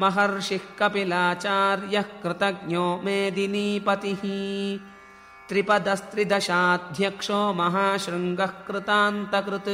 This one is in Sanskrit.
महर्षिः कपिलाचार्यः कृतज्ञो मेदिनीपतिः त्रिपदस्त्रिदशाध्यक्षो महाशृङ्गः कृतान्तकृत्।